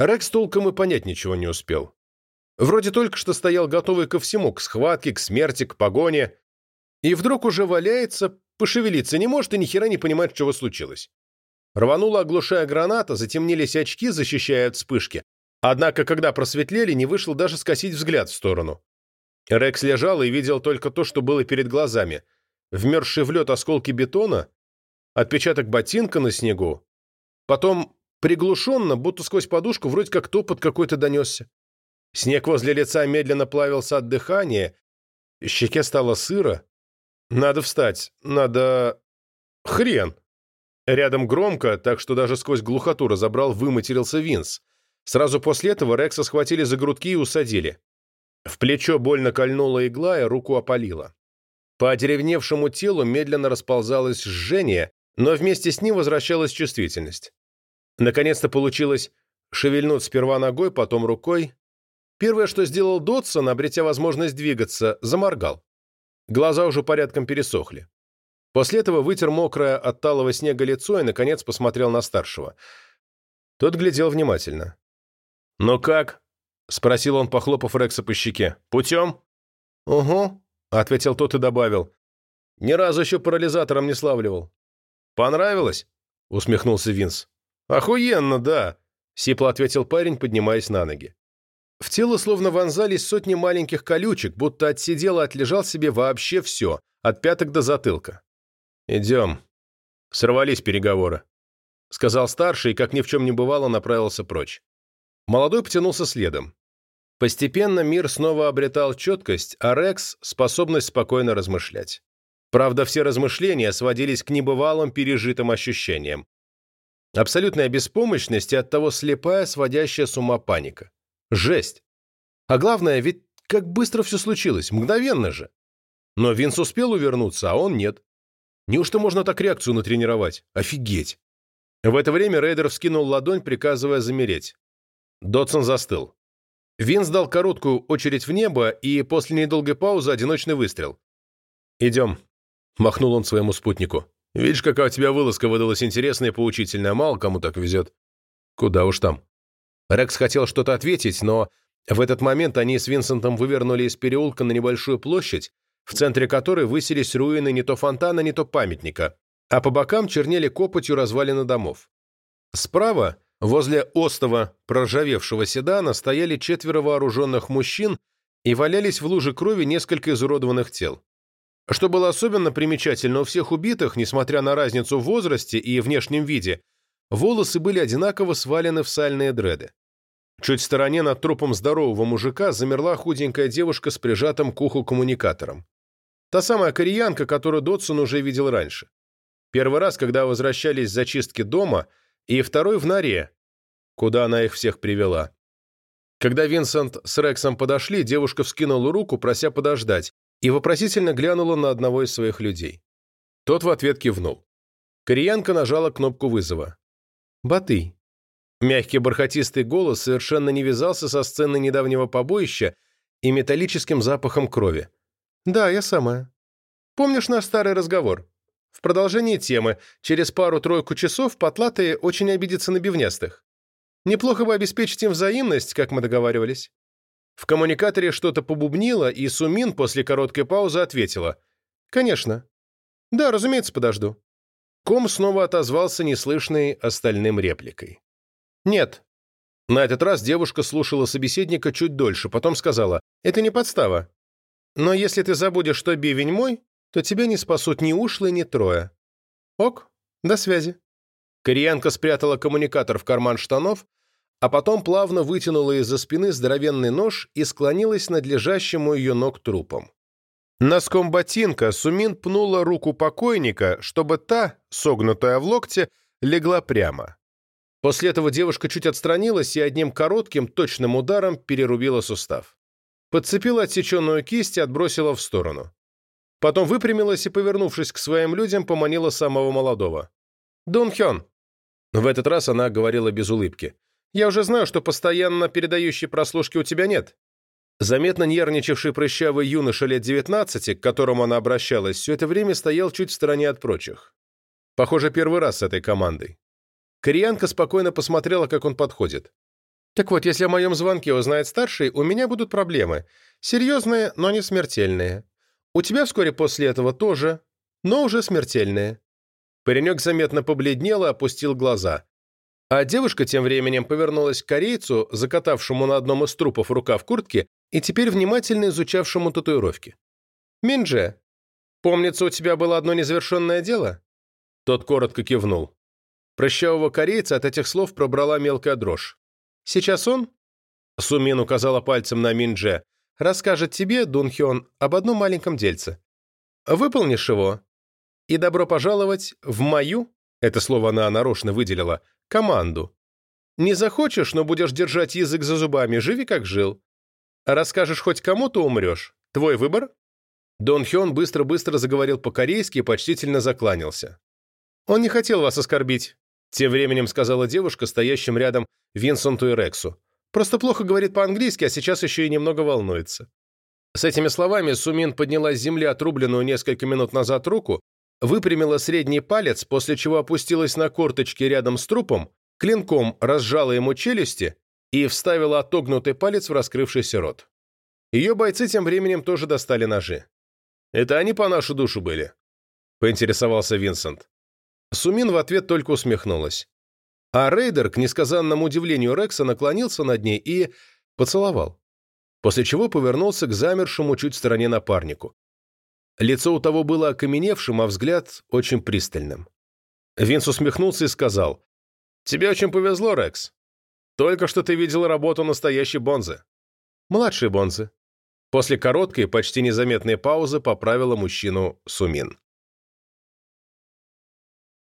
Рекс толком и понять ничего не успел. Вроде только что стоял готовый ко всему, к схватке, к смерти, к погоне. И вдруг уже валяется, пошевелиться не может и ни хера не понимает, чего случилось. Рванула, оглушая граната, затемнились очки, защищая от вспышки. Однако, когда просветлели, не вышло даже скосить взгляд в сторону. Рекс лежал и видел только то, что было перед глазами. Вмерзший в лед осколки бетона, отпечаток ботинка на снегу. Потом приглушенно, будто сквозь подушку, вроде как топот какой-то донесся. Снег возле лица медленно плавился от дыхания, щеке стало сыро. Надо встать, надо... Хрен! Рядом громко, так что даже сквозь глухоту разобрал, выматерился Винс. Сразу после этого Рекса схватили за грудки и усадили. В плечо больно кольнула игла и руку опалила. По одеревневшему телу медленно расползалось жжение, но вместе с ним возвращалась чувствительность. Наконец-то получилось шевельнуть сперва ногой, потом рукой. Первое, что сделал Дотсон, обретя возможность двигаться, заморгал. Глаза уже порядком пересохли. После этого вытер мокрое от талого снега лицо и, наконец, посмотрел на старшего. Тот глядел внимательно. «Ну как?» — спросил он, похлопав Рекса по щеке. «Путем?» «Угу», — ответил тот и добавил. «Ни разу еще парализатором не славливал». «Понравилось?» — усмехнулся Винс. «Охуенно, да», — сипло ответил парень, поднимаясь на ноги. В тело словно вонзались сотни маленьких колючек, будто отсидел и отлежал себе вообще все, от пяток до затылка. «Идем». Сорвались переговоры. Сказал старший и, как ни в чем не бывало, направился прочь. Молодой потянулся следом. Постепенно мир снова обретал четкость, а Рекс – способность спокойно размышлять. Правда, все размышления сводились к небывалым пережитым ощущениям. Абсолютная беспомощность и оттого слепая, сводящая с ума паника. Жесть. А главное, ведь как быстро все случилось, мгновенно же. Но Винс успел увернуться, а он нет. Неужто можно так реакцию натренировать? Офигеть. В это время рейдер вскинул ладонь, приказывая замереть. Дотсон застыл. Винс дал короткую очередь в небо и после недолгой паузы одиночный выстрел. «Идем», — махнул он своему спутнику. «Видишь, какая у тебя вылазка выдалась интересная и поучительная, мало кому так везет». «Куда уж там». Рекс хотел что-то ответить, но в этот момент они с Винсентом вывернули из переулка на небольшую площадь, в центре которой высились руины не то фонтана, не то памятника, а по бокам чернели копотью развалины домов. Справа Возле остова проржавевшего седана стояли четверо вооруженных мужчин и валялись в луже крови несколько изуродованных тел. Что было особенно примечательно, у всех убитых, несмотря на разницу в возрасте и внешнем виде, волосы были одинаково свалены в сальные дреды. Чуть в стороне над трупом здорового мужика замерла худенькая девушка с прижатым к уху коммуникатором. Та самая кореянка, которую Додсон уже видел раньше. Первый раз, когда возвращались с зачистки дома – и второй в норе, куда она их всех привела. Когда Винсент с Рексом подошли, девушка вскинула руку, прося подождать, и вопросительно глянула на одного из своих людей. Тот в ответ кивнул. Кореянка нажала кнопку вызова. «Баты». Мягкий бархатистый голос совершенно не вязался со сценой недавнего побоища и металлическим запахом крови. «Да, я самая. Помнишь наш старый разговор? В продолжении темы, через пару-тройку часов потлатые очень обидятся на бивнястых. Неплохо бы обеспечить им взаимность, как мы договаривались. В коммуникаторе что-то побубнило, и Сумин после короткой паузы ответила. «Конечно». «Да, разумеется, подожду». Ком снова отозвался неслышной остальным репликой. «Нет». На этот раз девушка слушала собеседника чуть дольше, потом сказала, «Это не подстава. Но если ты забудешь, что бивень мой, то тебя не спасут ни ушлы, ни трое. Ок, до связи». Кореянка спрятала коммуникатор в карман штанов, а потом плавно вытянула из-за спины здоровенный нож и склонилась над лежащим у ее ног трупом. Носком ботинка Сумин пнула руку покойника, чтобы та, согнутая в локте, легла прямо. После этого девушка чуть отстранилась и одним коротким, точным ударом перерубила сустав. Подцепила отсеченную кисть и отбросила в сторону. Потом выпрямилась и, повернувшись к своим людям, поманила самого молодого. «Дун Хён!» В этот раз она говорила без улыбки. «Я уже знаю, что постоянно передающей прослушки у тебя нет». Заметно нервничавший прыщавый юноша лет 19, к которому она обращалась, все это время стоял чуть в стороне от прочих. Похоже, первый раз с этой командой. Кореянка спокойно посмотрела, как он подходит. Так вот, если о моем звонке узнает старший, у меня будут проблемы. Серьезные, но не смертельные. У тебя вскоре после этого тоже, но уже смертельные». Паренек заметно побледнел и опустил глаза. А девушка тем временем повернулась к корейцу, закатавшему на одном из трупов рукав куртки и теперь внимательно изучавшему татуировки. «Миндже, помнится, у тебя было одно незавершенное дело?» Тот коротко кивнул. Прыщавого корейца от этих слов пробрала мелкая дрожь. «Сейчас он?» Сумин указала пальцем на Миндже. «Расскажет тебе, Дунхён, об одном маленьком дельце. Выполнишь его, и добро пожаловать в мою, это слово она нарочно выделила, команду. Не захочешь, но будешь держать язык за зубами, живи как жил. Расскажешь хоть кому-то умрешь. Твой выбор?» Дон Хён быстро-быстро заговорил по-корейски и почтительно закланялся. «Он не хотел вас оскорбить», — тем временем сказала девушка, стоящим рядом Винсенту и Рексу. «Просто плохо говорит по-английски, а сейчас еще и немного волнуется». С этими словами Сумин подняла с земли отрубленную несколько минут назад руку, выпрямила средний палец, после чего опустилась на корточки рядом с трупом, клинком разжала ему челюсти и вставила отогнутый палец в раскрывшийся рот. Ее бойцы тем временем тоже достали ножи. «Это они по нашу душу были?» — поинтересовался Винсент. Сумин в ответ только усмехнулась. А Рейдер, к несказанному удивлению Рекса, наклонился над ней и поцеловал. После чего повернулся к замершему чуть в стороне напарнику. Лицо у того было окаменевшим, а взгляд очень пристальным. Винс усмехнулся и сказал, «Тебе очень повезло, Рекс. Только что ты видел работу настоящей Бонзы». «Младшей Бонзы». После короткой, почти незаметной паузы поправила мужчину Сумин.